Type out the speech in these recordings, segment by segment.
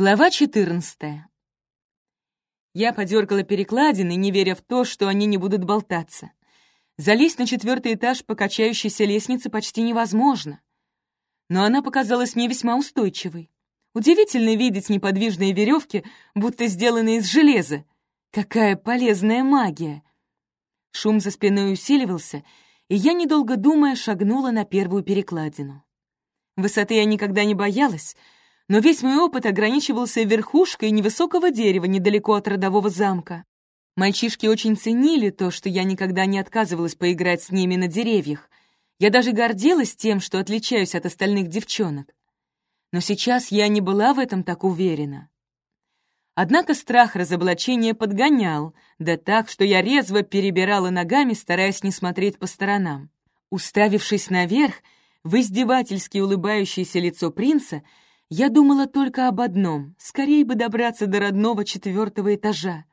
Глава 14. Я подергала перекладины, не веря в то, что они не будут болтаться. Залезть на четвертый этаж по качающейся лестнице почти невозможно. Но она показалась мне весьма устойчивой. Удивительно видеть неподвижные веревки, будто сделанные из железа. Какая полезная магия! Шум за спиной усиливался, и я, недолго думая, шагнула на первую перекладину. Высоты я никогда не боялась, но весь мой опыт ограничивался верхушкой невысокого дерева недалеко от родового замка. Мальчишки очень ценили то, что я никогда не отказывалась поиграть с ними на деревьях. Я даже гордилась тем, что отличаюсь от остальных девчонок. Но сейчас я не была в этом так уверена. Однако страх разоблачения подгонял, да так, что я резво перебирала ногами, стараясь не смотреть по сторонам. Уставившись наверх, в издевательски улыбающееся лицо принца, я думала только об одном — скорее бы добраться до родного четвертого этажа.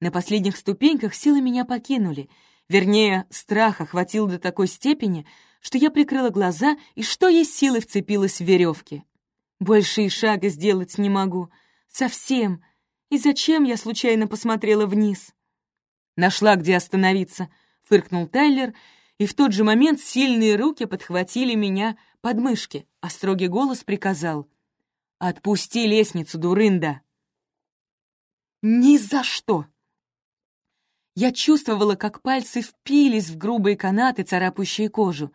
На последних ступеньках силы меня покинули, вернее, страх охватил до такой степени, что я прикрыла глаза и что есть силы вцепилась в веревки. Больше и шага сделать не могу. Совсем. И зачем я случайно посмотрела вниз? Нашла, где остановиться, — фыркнул Тайлер, и в тот же момент сильные руки подхватили меня под мышки, а строгий голос приказал «Отпусти лестницу, дурында!» «Ни за что!» Я чувствовала, как пальцы впились в грубые канаты, царапающие кожу.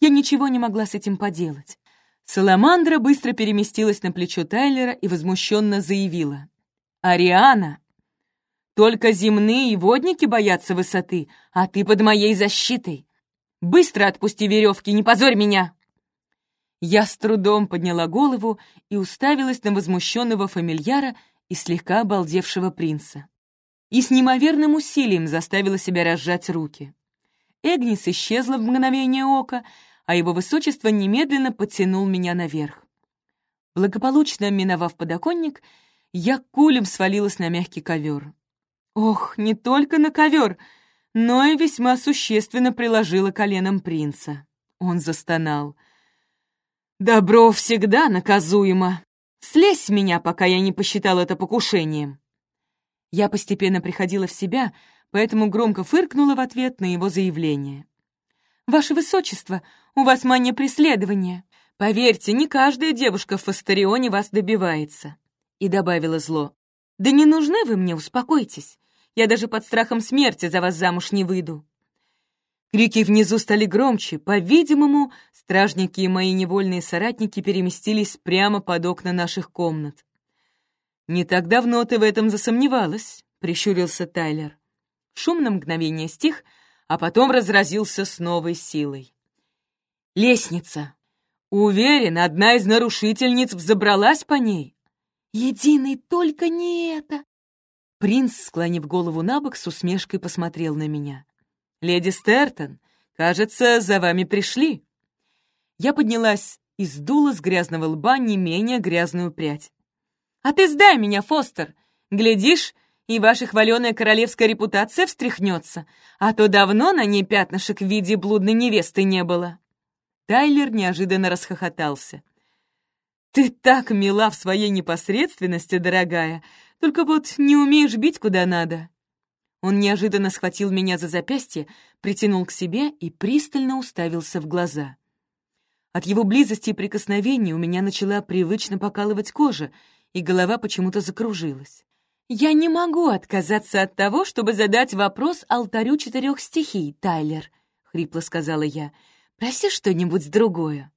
Я ничего не могла с этим поделать. Саламандра быстро переместилась на плечо Тайлера и возмущенно заявила. «Ариана, только земные водники боятся высоты, а ты под моей защитой. Быстро отпусти веревки, не позорь меня!» Я с трудом подняла голову и уставилась на возмущенного фамильяра и слегка обалдевшего принца. И с неимоверным усилием заставила себя разжать руки. Эгнис исчезла в мгновение ока, а его высочество немедленно подтянул меня наверх. Благополучно миновав подоконник, я кулем свалилась на мягкий ковер. Ох, не только на ковер, но и весьма существенно приложила коленом принца. Он застонал — «Добро всегда наказуемо. Слезь с меня, пока я не посчитал это покушением». Я постепенно приходила в себя, поэтому громко фыркнула в ответ на его заявление. «Ваше Высочество, у вас мания преследования. Поверьте, не каждая девушка в Фастарионе вас добивается». И добавила зло. «Да не нужны вы мне, успокойтесь. Я даже под страхом смерти за вас замуж не выйду. Крики внизу стали громче. По-видимому, стражники и мои невольные соратники переместились прямо под окна наших комнат. «Не так давно ты в этом засомневалась», — прищурился Тайлер. Шум на мгновение стих, а потом разразился с новой силой. «Лестница! Уверен, одна из нарушительниц взобралась по ней!» «Единый, только не это!» Принц, склонив голову на бок, с усмешкой посмотрел на меня. «Леди Стертон, кажется, за вами пришли». Я поднялась и сдула с грязного лба не менее грязную прядь. «А ты сдай меня, Фостер! Глядишь, и ваша хваленая королевская репутация встряхнется, а то давно на ней пятнышек в виде блудной невесты не было». Тайлер неожиданно расхохотался. «Ты так мила в своей непосредственности, дорогая, только вот не умеешь бить куда надо. Он неожиданно схватил меня за запястье, притянул к себе и пристально уставился в глаза. От его близости и прикосновений у меня начала привычно покалывать кожа, и голова почему-то закружилась. «Я не могу отказаться от того, чтобы задать вопрос алтарю четырех стихий, Тайлер», — хрипло сказала я. «Проси что-нибудь другое».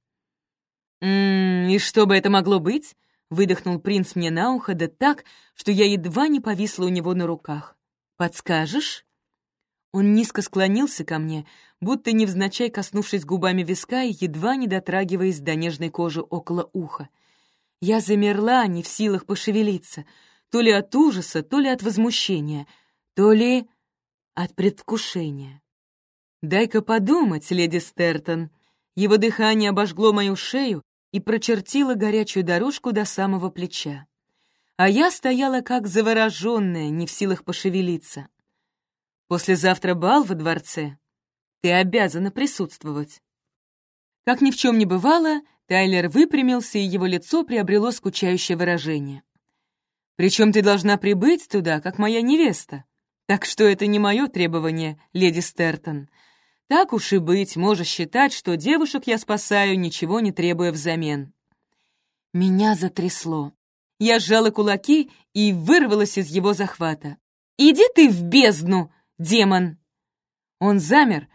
«М -м, и что бы это могло быть?» — выдохнул принц мне на ухо, да так, что я едва не повисла у него на руках. «Подскажешь?» Он низко склонился ко мне, будто невзначай коснувшись губами виска и едва не дотрагиваясь до нежной кожи около уха. Я замерла, не в силах пошевелиться, то ли от ужаса, то ли от возмущения, то ли от предвкушения. «Дай-ка подумать, леди Стертон». Его дыхание обожгло мою шею и прочертило горячую дорожку до самого плеча а я стояла как завороженная, не в силах пошевелиться. Послезавтра бал во дворце. Ты обязана присутствовать. Как ни в чем не бывало, Тайлер выпрямился, и его лицо приобрело скучающее выражение. Причем ты должна прибыть туда, как моя невеста. Так что это не мое требование, леди Стертон. Так уж и быть, можешь считать, что девушек я спасаю, ничего не требуя взамен». Меня затрясло. Я сжала кулаки и вырвалась из его захвата. «Иди ты в бездну, демон!» Он замер,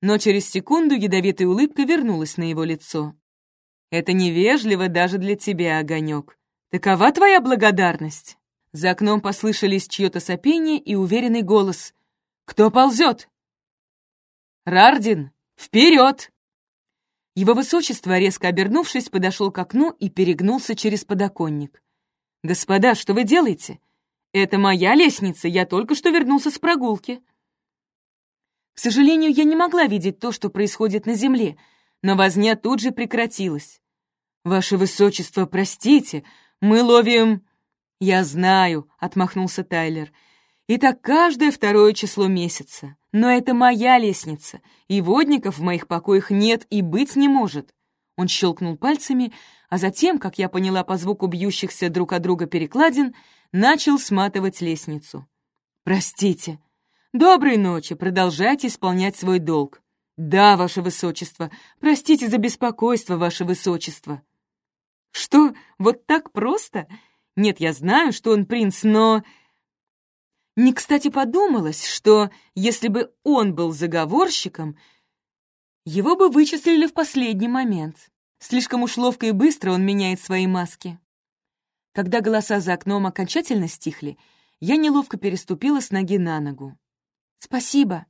но через секунду ядовитая улыбка вернулась на его лицо. «Это невежливо даже для тебя, огонек. Такова твоя благодарность?» За окном послышались чье-то сопение и уверенный голос. «Кто ползет?» «Рардин, вперед!» Его высочество, резко обернувшись, подошел к окну и перегнулся через подоконник. «Господа, что вы делаете? Это моя лестница, я только что вернулся с прогулки». К сожалению, я не могла видеть то, что происходит на земле, но возня тут же прекратилась. «Ваше высочество, простите, мы ловим...» «Я знаю», — отмахнулся Тайлер. «И так каждое второе число месяца. Но это моя лестница, и водников в моих покоях нет и быть не может». Он щелкнул пальцами, а затем, как я поняла по звуку бьющихся друг от друга перекладин, начал сматывать лестницу. «Простите. Доброй ночи, продолжайте исполнять свой долг». «Да, ваше высочество. Простите за беспокойство, ваше высочество». «Что, вот так просто? Нет, я знаю, что он принц, но...» Не кстати подумалось, что если бы он был заговорщиком, его бы вычислили в последний момент. Слишком уж ловко и быстро он меняет свои маски. Когда голоса за окном окончательно стихли, я неловко переступила с ноги на ногу. «Спасибо».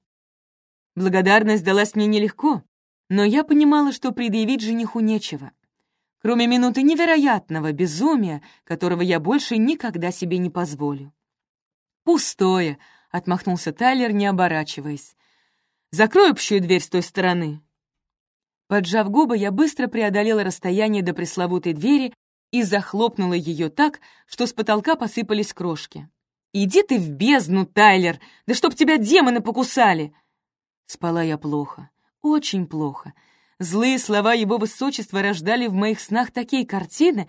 Благодарность далась мне нелегко, но я понимала, что предъявить жениху нечего кроме минуты невероятного безумия, которого я больше никогда себе не позволю. «Пустое», — отмахнулся Тайлер, не оборачиваясь. «Закрой общую дверь с той стороны». Поджав губы, я быстро преодолела расстояние до пресловутой двери и захлопнула ее так, что с потолка посыпались крошки. «Иди ты в бездну, Тайлер! Да чтоб тебя демоны покусали!» Спала я плохо, очень плохо — Злые слова его высочества рождали в моих снах такие картины,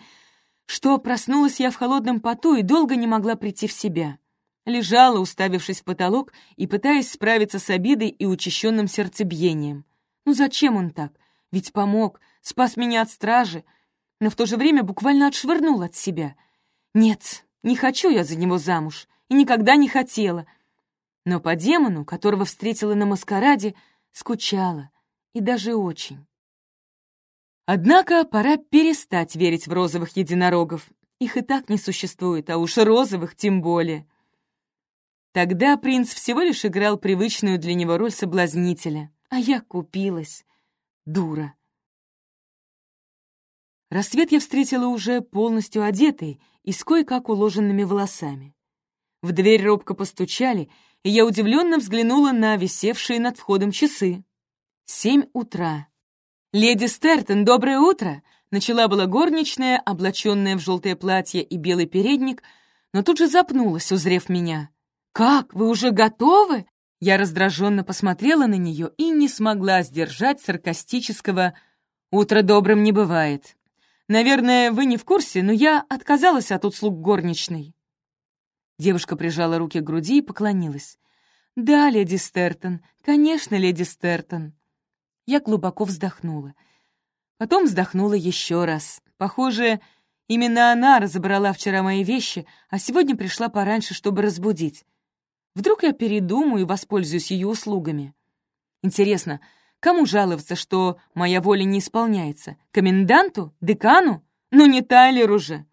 что проснулась я в холодном поту и долго не могла прийти в себя. Лежала, уставившись в потолок и пытаясь справиться с обидой и учащенным сердцебиением. Ну зачем он так? Ведь помог, спас меня от стражи, но в то же время буквально отшвырнул от себя. Нет, не хочу я за него замуж и никогда не хотела. Но по демону, которого встретила на маскараде, скучала — и даже очень. Однако пора перестать верить в розовых единорогов. Их и так не существует, а уж розовых тем более. Тогда принц всего лишь играл привычную для него роль соблазнителя, а я купилась. Дура. Рассвет я встретила уже полностью одетой и с кое-как уложенными волосами. В дверь робко постучали, и я удивленно взглянула на висевшие над входом часы. Семь утра. «Леди Стертон, доброе утро!» Начала была горничная, облаченная в желтое платье и белый передник, но тут же запнулась, узрев меня. «Как? Вы уже готовы?» Я раздраженно посмотрела на нее и не смогла сдержать саркастического «Утро добрым не бывает». «Наверное, вы не в курсе, но я отказалась от услуг горничной». Девушка прижала руки к груди и поклонилась. «Да, леди Стертон, конечно, леди Стертон». Я глубоко вздохнула. Потом вздохнула еще раз. Похоже, именно она разобрала вчера мои вещи, а сегодня пришла пораньше, чтобы разбудить. Вдруг я передумаю и воспользуюсь ее услугами. Интересно, кому жаловаться, что моя воля не исполняется? Коменданту? Декану? Ну не Тайлеру же.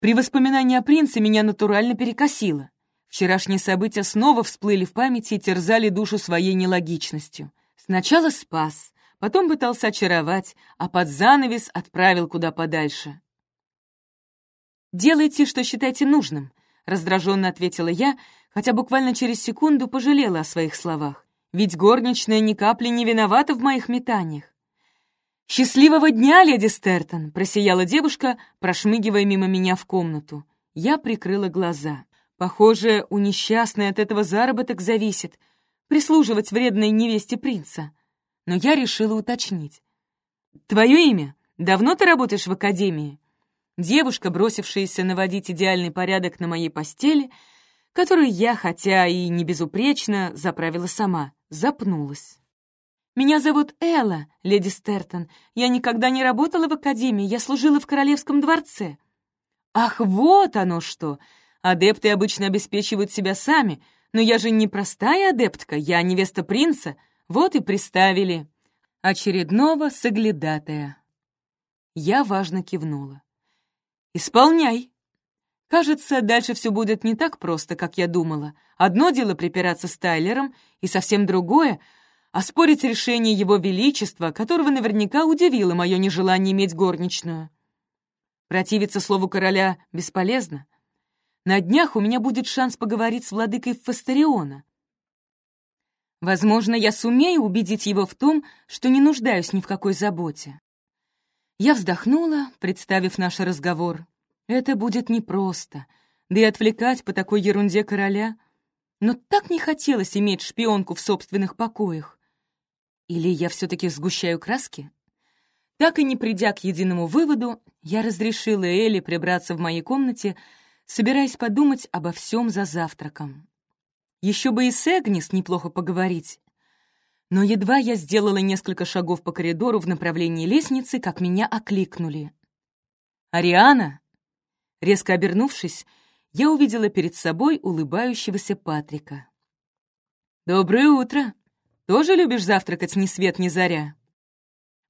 При воспоминании о принце меня натурально перекосило. Вчерашние события снова всплыли в памяти и терзали душу своей нелогичностью. Сначала спас, потом пытался очаровать, а под занавес отправил куда подальше. «Делайте, что считаете нужным», — раздраженно ответила я, хотя буквально через секунду пожалела о своих словах. Ведь горничная ни капли не виновата в моих метаниях. «Счастливого дня, леди Стертон!» — просияла девушка, прошмыгивая мимо меня в комнату. Я прикрыла глаза. Похоже, у несчастной от этого заработок зависит — прислуживать вредной невесте принца. Но я решила уточнить. «Твое имя? Давно ты работаешь в академии?» Девушка, бросившаяся наводить идеальный порядок на моей постели, которую я, хотя и не безупречно, заправила сама, запнулась. «Меня зовут Элла, леди Стертон. Я никогда не работала в академии, я служила в королевском дворце». «Ах, вот оно что! Адепты обычно обеспечивают себя сами, но я же не простая адептка, я невеста принца, вот и приставили». Очередного соглядатая. Я важно кивнула. «Исполняй!» Кажется, дальше все будет не так просто, как я думала. Одно дело припираться с Тайлером, и совсем другое — оспорить решение его величества, которого наверняка удивило мое нежелание иметь горничную. Противиться слову короля бесполезно. На днях у меня будет шанс поговорить с владыкой Фастериона. Возможно, я сумею убедить его в том, что не нуждаюсь ни в какой заботе. Я вздохнула, представив наш разговор. Это будет непросто, да и отвлекать по такой ерунде короля. Но так не хотелось иметь шпионку в собственных покоях. Или я все-таки сгущаю краски? Так и не придя к единому выводу, я разрешила Элли прибраться в моей комнате, собираясь подумать обо всем за завтраком. Еще бы и с Эгнис неплохо поговорить. Но едва я сделала несколько шагов по коридору в направлении лестницы, как меня окликнули. «Ариана!» Резко обернувшись, я увидела перед собой улыбающегося Патрика. «Доброе утро!» Тоже любишь завтракать ни свет ни заря?»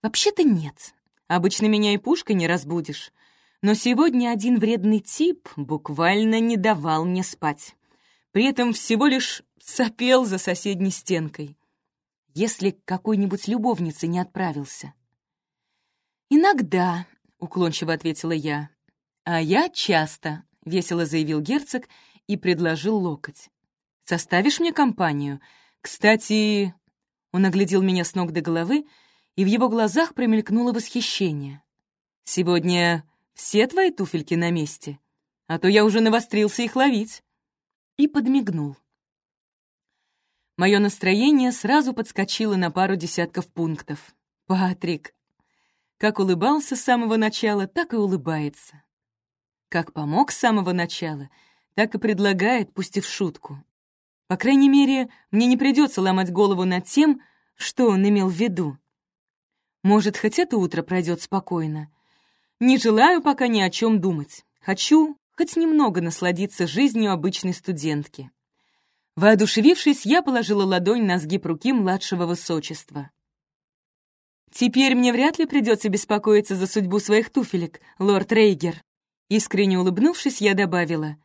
«Вообще-то нет. Обычно меня и пушкой не разбудишь. Но сегодня один вредный тип буквально не давал мне спать. При этом всего лишь сопел за соседней стенкой. Если к какой-нибудь любовнице не отправился. «Иногда», — уклончиво ответила я. «А я часто», — весело заявил герцог и предложил локоть. «Составишь мне компанию? Кстати, он оглядел меня с ног до головы, и в его глазах промелькнуло восхищение. «Сегодня все твои туфельки на месте, а то я уже навострился их ловить». И подмигнул. Мое настроение сразу подскочило на пару десятков пунктов. «Патрик!» Как улыбался с самого начала, так и улыбается. Как помог с самого начала, так и предлагает, пусть и в шутку. По крайней мере, мне не придется ломать голову над тем, что он имел в виду. Может, хоть это утро пройдет спокойно. Не желаю пока ни о чем думать. Хочу хоть немного насладиться жизнью обычной студентки. Воодушевившись, я положила ладонь на сгиб руки младшего высочества. «Теперь мне вряд ли придется беспокоиться за судьбу своих туфелек, лорд Рейгер». Искренне улыбнувшись, я добавила.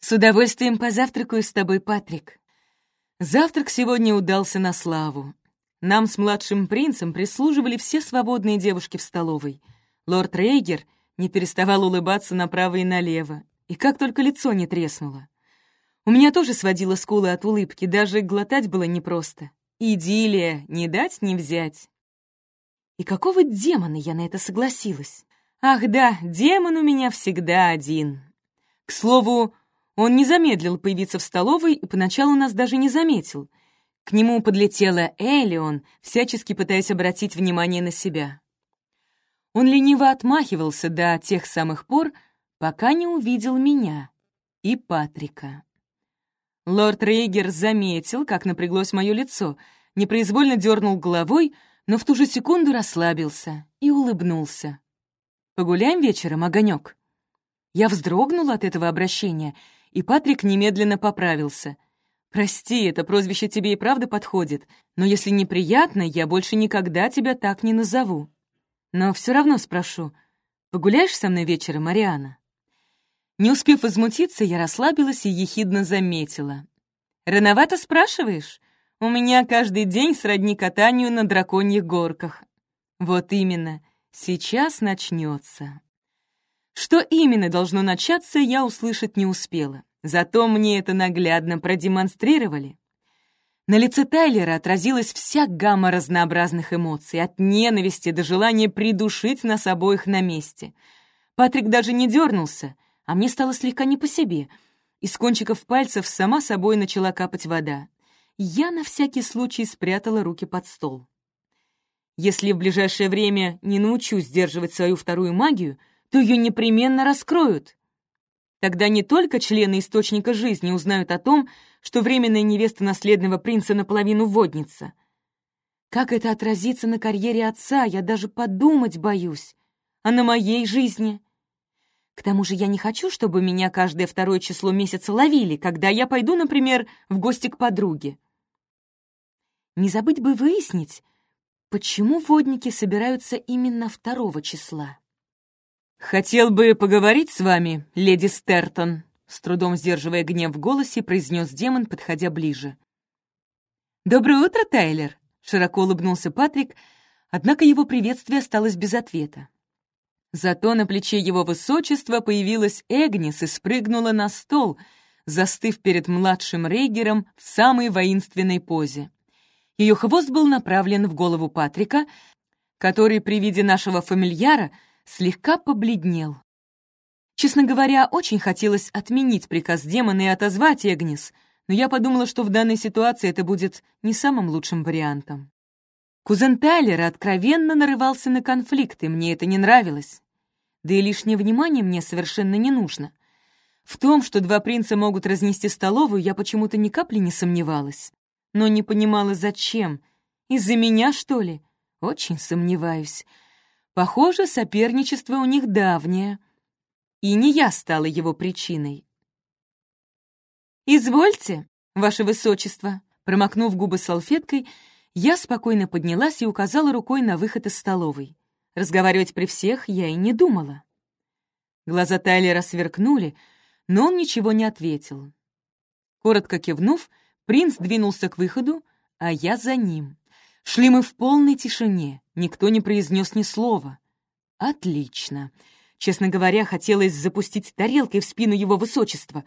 «С удовольствием позавтракаю с тобой, Патрик». Завтрак сегодня удался на славу. Нам с младшим принцем прислуживали все свободные девушки в столовой. Лорд Рейгер не переставал улыбаться направо и налево, и как только лицо не треснуло. У меня тоже сводило скулы от улыбки, даже глотать было непросто. Идиллия, не дать не взять. И какого демона я на это согласилась? Ах да, демон у меня всегда один. К слову, он не замедлил появиться в столовой и поначалу нас даже не заметил. К нему подлетела Элион, всячески пытаясь обратить внимание на себя. Он лениво отмахивался до тех самых пор, пока не увидел меня и Патрика. Лорд Рейгер заметил, как напряглось мое лицо, непроизвольно дернул головой, но в ту же секунду расслабился и улыбнулся. «Погуляем вечером, огонек?» Я вздрогнула от этого обращения — и Патрик немедленно поправился. «Прости, это прозвище тебе и правда подходит, но если неприятно, я больше никогда тебя так не назову. Но все равно спрошу, погуляешь со мной вечером, Мариана?» Не успев возмутиться, я расслабилась и ехидно заметила. «Рановато спрашиваешь? У меня каждый день сродни катанию на драконьих горках». «Вот именно, сейчас начнется. Что именно должно начаться, я услышать не успела. Зато мне это наглядно продемонстрировали. На лице Тайлера отразилась вся гамма разнообразных эмоций, от ненависти до желания придушить нас обоих на месте. Патрик даже не дернулся, а мне стало слегка не по себе. Из кончиков пальцев сама собой начала капать вода. Я на всякий случай спрятала руки под стол. Если в ближайшее время не научусь сдерживать свою вторую магию — то ее непременно раскроют. Тогда не только члены Источника Жизни узнают о том, что временная невеста наследного принца наполовину водница. Как это отразится на карьере отца, я даже подумать боюсь. А на моей жизни? К тому же я не хочу, чтобы меня каждое второе число месяца ловили, когда я пойду, например, в гости к подруге. Не забыть бы выяснить, почему водники собираются именно второго числа. «Хотел бы поговорить с вами, леди Стертон», с трудом сдерживая гнев в голосе, произнес демон, подходя ближе. «Доброе утро, Тайлер!» — широко улыбнулся Патрик, однако его приветствие осталось без ответа. Зато на плече его высочества появилась Эгнис и спрыгнула на стол, застыв перед младшим Рейгером в самой воинственной позе. Ее хвост был направлен в голову Патрика, который при виде нашего фамильяра — слегка побледнел. Честно говоря, очень хотелось отменить приказ демона и отозвать Эгнис, но я подумала, что в данной ситуации это будет не самым лучшим вариантом. Кузен Тайлера откровенно нарывался на конфликт, и мне это не нравилось. Да и лишнее внимание мне совершенно не нужно. В том, что два принца могут разнести столовую, я почему-то ни капли не сомневалась. Но не понимала, зачем. Из-за меня, что ли? Очень сомневаюсь. Похоже, соперничество у них давнее. И не я стала его причиной. «Извольте, ваше высочество», промокнув губы салфеткой, я спокойно поднялась и указала рукой на выход из столовой. Разговаривать при всех я и не думала. Глаза Тайлера сверкнули, но он ничего не ответил. Коротко кивнув, принц двинулся к выходу, а я за ним. Шли мы в полной тишине, никто не произнес ни слова. Отлично. Честно говоря, хотелось запустить тарелкой в спину его высочества,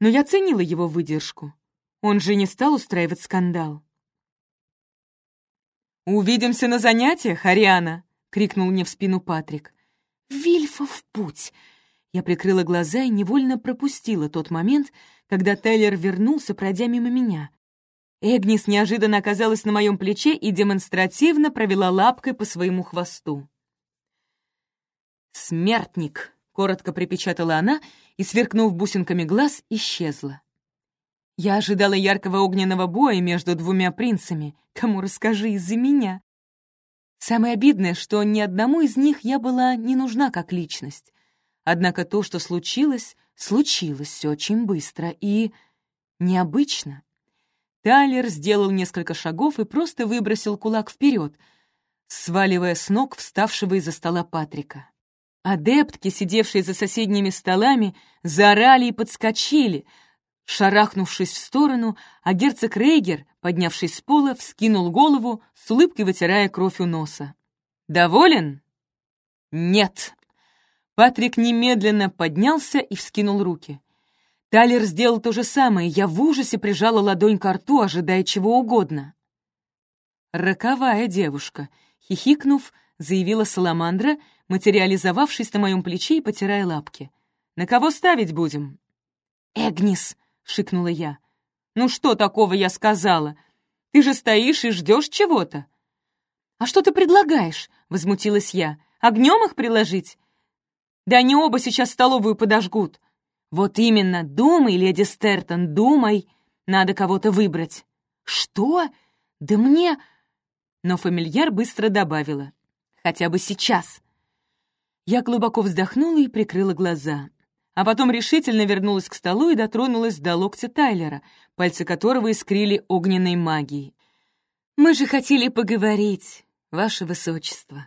но я ценила его выдержку. Он же не стал устраивать скандал. «Увидимся на занятиях, Ариана!» — крикнул мне в спину Патрик. «Вильфа в путь!» Я прикрыла глаза и невольно пропустила тот момент, когда Тайлер вернулся, пройдя мимо меня. Эгнис неожиданно оказалась на моем плече и демонстративно провела лапкой по своему хвосту. «Смертник!» — коротко припечатала она и, сверкнув бусинками глаз, исчезла. Я ожидала яркого огненного боя между двумя принцами. Кому расскажи из-за меня? Самое обидное, что ни одному из них я была не нужна как личность. Однако то, что случилось, случилось очень быстро и необычно. Тайлер сделал несколько шагов и просто выбросил кулак вперед, сваливая с ног вставшего из-за стола Патрика. Адептки, сидевшие за соседними столами, заорали и подскочили, шарахнувшись в сторону, а герцог Рейгер, поднявшись с пола, вскинул голову, с улыбкой вытирая кровь у носа. «Доволен?» «Нет». Патрик немедленно поднялся и вскинул руки. Талер сделал то же самое, я в ужасе прижала ладонь к рту, ожидая чего угодно. «Роковая девушка», — хихикнув, заявила Саламандра, материализовавшись на моем плече и потирая лапки. «На кого ставить будем?» «Эгнис», — шикнула я. «Ну что такого я сказала? Ты же стоишь и ждешь чего-то». «А что ты предлагаешь?» — возмутилась я. «Огнем их приложить?» «Да они оба сейчас столовую подожгут. «Вот именно, думай, леди Стертон, думай. Надо кого-то выбрать». «Что? Да мне...» Но фамильяр быстро добавила. «Хотя бы сейчас». Я глубоко вздохнула и прикрыла глаза. А потом решительно вернулась к столу и дотронулась до локтя Тайлера, пальцы которого искрили огненной магией. «Мы же хотели поговорить, ваше высочество».